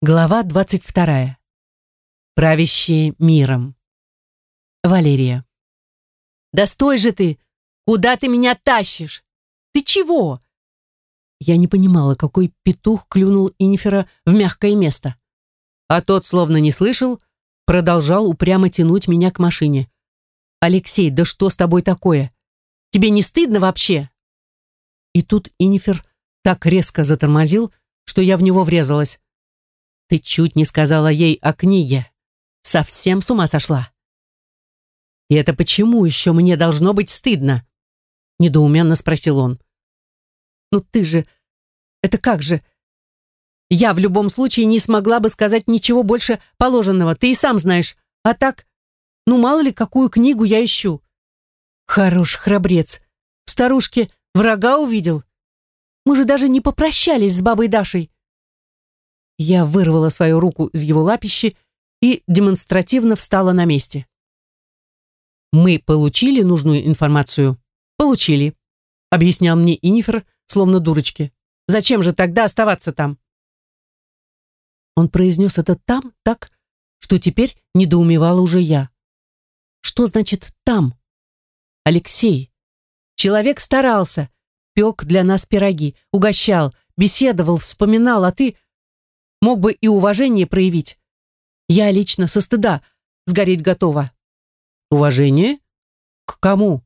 Глава 22. Правящие миром. Валерия. «Да стой же ты! Куда ты меня тащишь? Ты чего?» Я не понимала, какой петух клюнул Инифера в мягкое место. А тот, словно не слышал, продолжал упрямо тянуть меня к машине. «Алексей, да что с тобой такое? Тебе не стыдно вообще?» И тут Инифер так резко затормозил, что я в него врезалась. Ты чуть не сказала ей о книге. Совсем с ума сошла. И это почему еще мне должно быть стыдно? Недоуменно спросил он. Ну ты же... Это как же? Я в любом случае не смогла бы сказать ничего больше положенного, ты и сам знаешь. А так, ну мало ли, какую книгу я ищу. Хорош храбрец. Старушке врага увидел. Мы же даже не попрощались с бабой Дашей. Я вырвала свою руку из его лапищи и демонстративно встала на месте. «Мы получили нужную информацию?» «Получили», — объяснял мне Инифер, словно дурочки. «Зачем же тогда оставаться там?» Он произнес это «там» так, что теперь недоумевала уже я. «Что значит «там»?» «Алексей, человек старался, пек для нас пироги, угощал, беседовал, вспоминал, а ты...» мог бы и уважение проявить. Я лично со стыда сгореть готова. Уважение? К кому?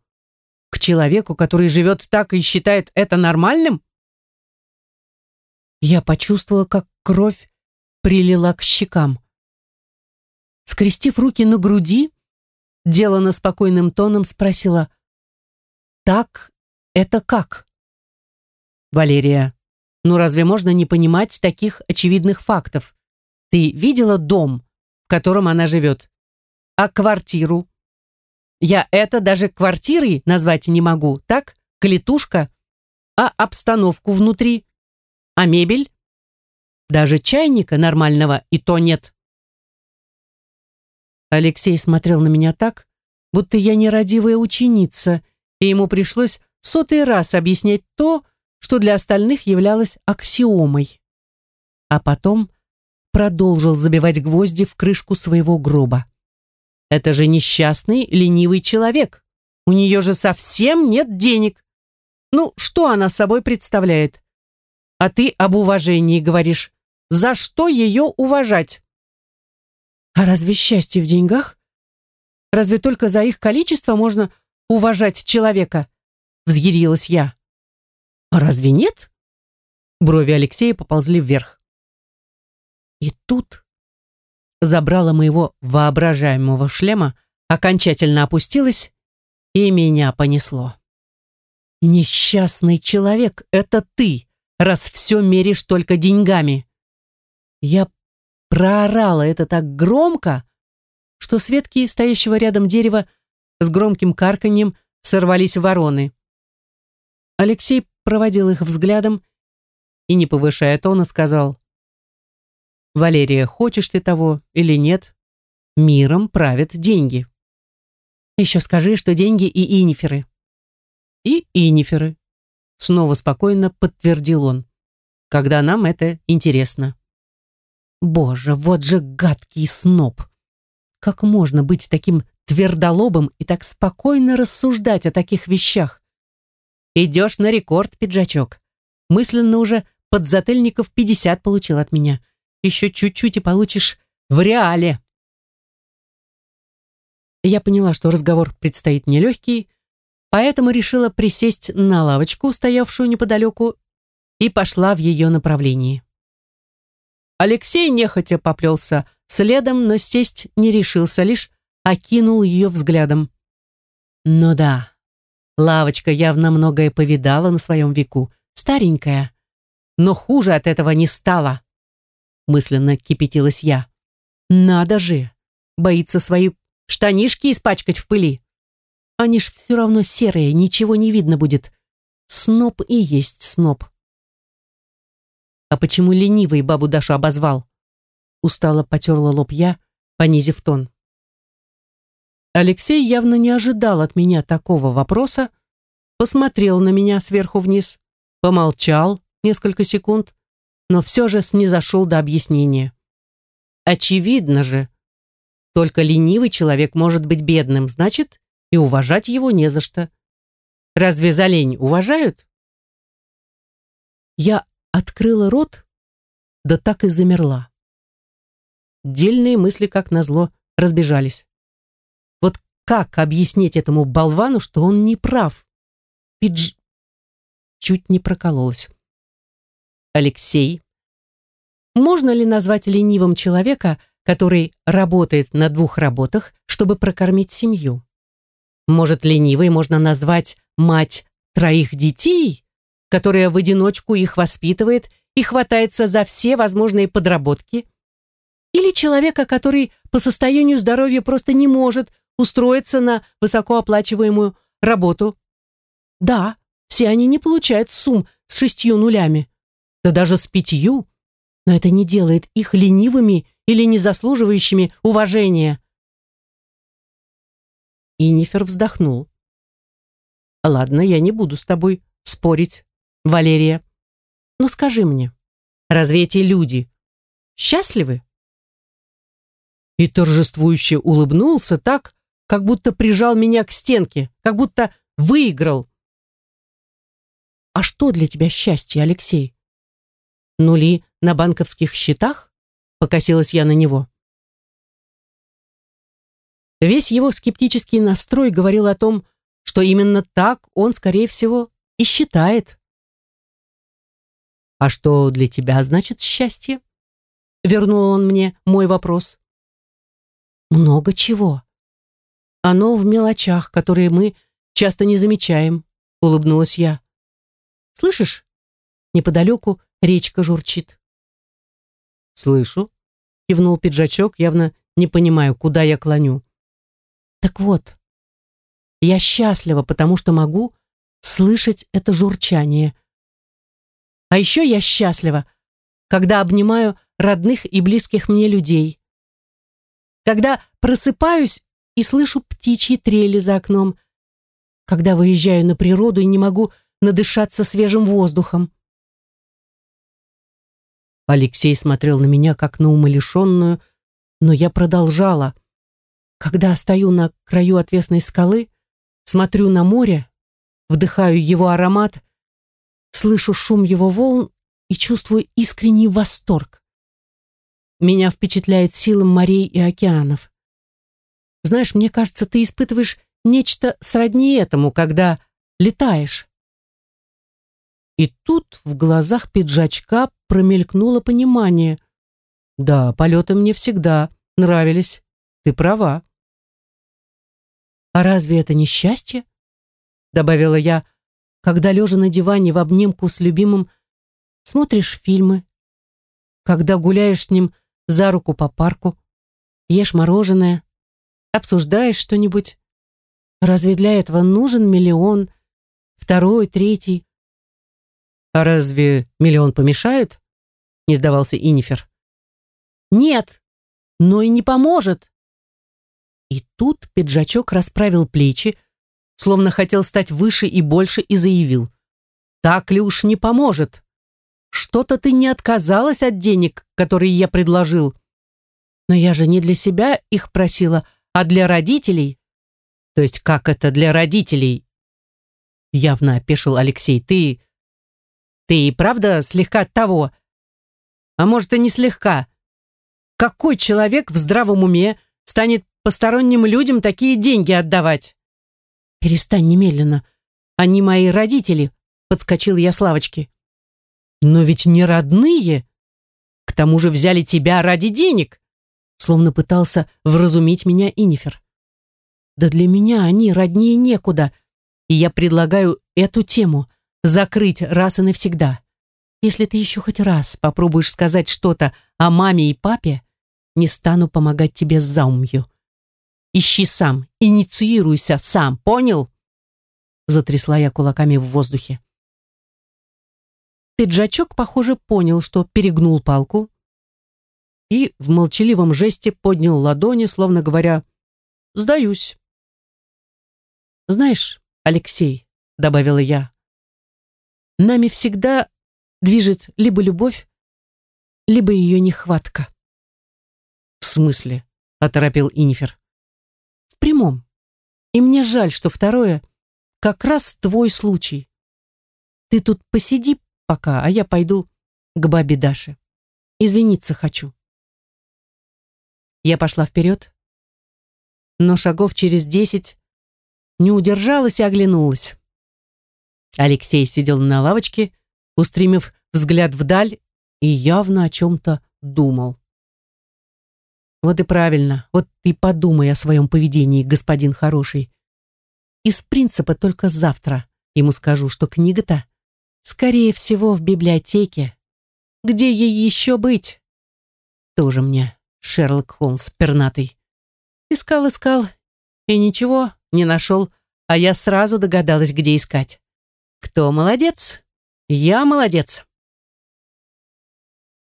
К человеку, который живет так и считает это нормальным? Я почувствовала, как кровь прилила к щекам. Скрестив руки на груди, делано спокойным тоном спросила, «Так это как?» «Валерия, ну разве можно не понимать таких очевидных фактов? Ты видела дом, в котором она живет? А квартиру? Я это даже квартирой назвать не могу, так? Клетушка? А обстановку внутри? А мебель? Даже чайника нормального и то нет. Алексей смотрел на меня так, будто я нерадивая ученица, и ему пришлось сотый раз объяснять то, что для остальных являлось аксиомой. А потом продолжил забивать гвозди в крышку своего гроба. Это же несчастный, ленивый человек. У нее же совсем нет денег. Ну, что она собой представляет? А ты об уважении говоришь. За что ее уважать? А разве счастье в деньгах? Разве только за их количество можно уважать человека? Взъярилась я. Разве нет? Брови Алексея поползли вверх. И тут забрала моего воображаемого шлема, окончательно опустилась, и меня понесло. «Несчастный человек, это ты, раз все меришь только деньгами!» Я проорала это так громко, что с ветки стоящего рядом дерева с громким карканьем сорвались вороны. Алексей проводил их взглядом и, не повышая тона, сказал, «Валерия, хочешь ты того или нет, миром правят деньги. Еще скажи, что деньги и иниферы». «И иниферы», — снова спокойно подтвердил он, «когда нам это интересно». Боже, вот же гадкий сноб! Как можно быть таким твердолобым и так спокойно рассуждать о таких вещах? Идешь на рекорд, пиджачок. Мысленно уже подзатыльников 50 получил от меня. Еще чуть-чуть и получишь в реале. Я поняла, что разговор предстоит нелегкий, поэтому решила присесть на лавочку, стоявшую неподалеку, и пошла в ее направлении. Алексей нехотя поплелся следом, но сесть не решился, лишь окинул ее взглядом. Ну да, Лавочка явно многое повидала на своем веку, старенькая. Но хуже от этого не стало. Мысленно кипятилась я. Надо же, боится свои штанишки испачкать в пыли. Они ж все равно серые, ничего не видно будет. Сноб и есть сноб. А почему ленивый бабу Дашу обозвал? Устало потерла лоб я, понизив тон. Алексей явно не ожидал от меня такого вопроса, посмотрел на меня сверху вниз, помолчал несколько секунд, но все же снизошел до объяснения. Очевидно же. Только ленивый человек может быть бедным, значит, и уважать его не за что. Разве за лень уважают? Я открыла рот, да так и замерла. Дельные мысли, как назло, разбежались. Как объяснить этому болвану, что он не прав? Пидж... Чуть не прокололась. Алексей, можно ли назвать ленивым человека, который работает на двух работах, чтобы прокормить семью? Может, ленивой можно назвать мать троих детей, которая в одиночку их воспитывает и хватается за все возможные подработки? Или человека, который по состоянию здоровья просто не может устроиться на высокооплачиваемую работу? Да, все они не получают сумм с шестью нулями, да даже с пятью, но это не делает их ленивыми или не заслуживающими уважения. Инифер вздохнул. «Ладно, я не буду с тобой спорить, Валерия. Но скажи мне, разве эти люди счастливы?» И торжествующе улыбнулся так, как будто прижал меня к стенке, как будто выиграл. «А что для тебя счастье, Алексей? Нули на банковских счетах?» Покосилась я на него. Весь его скептический настрой говорил о том, что именно так он, скорее всего, и считает. «А что для тебя значит счастье?» Вернул он мне мой вопрос. «Много чего. Оно в мелочах, которые мы часто не замечаем», улыбнулась я. «Слышишь? Неподалеку речка журчит». «Слышу», кивнул пиджачок, явно не понимаю, куда я клоню. Так вот, я счастлива, потому что могу слышать это журчание. А еще я счастлива, когда обнимаю родных и близких мне людей. Когда просыпаюсь и слышу птичьи трели за окном. Когда выезжаю на природу и не могу надышаться свежим воздухом. Алексей смотрел на меня, как на умалишенную, но я продолжала. Когда стою на краю отвесной скалы, смотрю на море, вдыхаю его аромат, слышу шум его волн и чувствую искренний восторг. Меня впечатляет сила морей и океанов. Знаешь, мне кажется, ты испытываешь нечто сродни этому, когда летаешь. И тут в глазах пиджачка промелькнуло понимание. Да, полеты мне всегда нравились. Ты права. «А разве это не счастье?» Добавила я, когда, лежа на диване в обнимку с любимым, смотришь фильмы, когда гуляешь с ним за руку по парку, ешь мороженое, обсуждаешь что-нибудь. Разве для этого нужен миллион, второй, третий? А разве миллион помешает? Не сдавался Инифер. Нет, но и не поможет. И тут пиджачок расправил плечи, словно хотел стать выше и больше, и заявил. «Так ли уж не поможет? Что-то ты не отказалась от денег, которые я предложил. Но я же не для себя их просила, а для родителей». «То есть как это для родителей?» Явно опешил Алексей. «Ты... ты и правда слегка того? А может, и не слегка? Какой человек в здравом уме станет посторонним людям такие деньги отдавать. Перестань немедленно. Они мои родители, подскочил я с лавочки. Но ведь не родные. К тому же взяли тебя ради денег. Словно пытался вразумить меня Инифер. Да для меня они роднее некуда. И я предлагаю эту тему закрыть раз и навсегда. Если ты еще хоть раз попробуешь сказать что-то о маме и папе, не стану помогать тебе с заумью. Ищи сам, инициируйся сам, понял? Затрясла я кулаками в воздухе. Пиджачок, похоже, понял, что перегнул палку и в молчаливом жесте поднял ладони, словно говоря «Сдаюсь». «Знаешь, Алексей», — добавила я, «нами всегда движет либо любовь, либо ее нехватка». В смысле? Оторопил Инифер. В прямом. И мне жаль, что второе как раз твой случай. Ты тут посиди пока, а я пойду к бабе Даше. Извиниться хочу. Я пошла вперед, но шагов через десять не удержалась и оглянулась. Алексей сидел на лавочке, устремив взгляд вдаль и явно о чем-то думал. Вот и правильно, вот ты подумай о своем поведении, господин хороший. Из принципа только завтра ему скажу, что книга-то, скорее всего, в библиотеке. Где ей еще быть? Тоже мне Шерлок Холмс пернатый. Искал-искал и ничего не нашел, а я сразу догадалась, где искать. Кто молодец? Я молодец.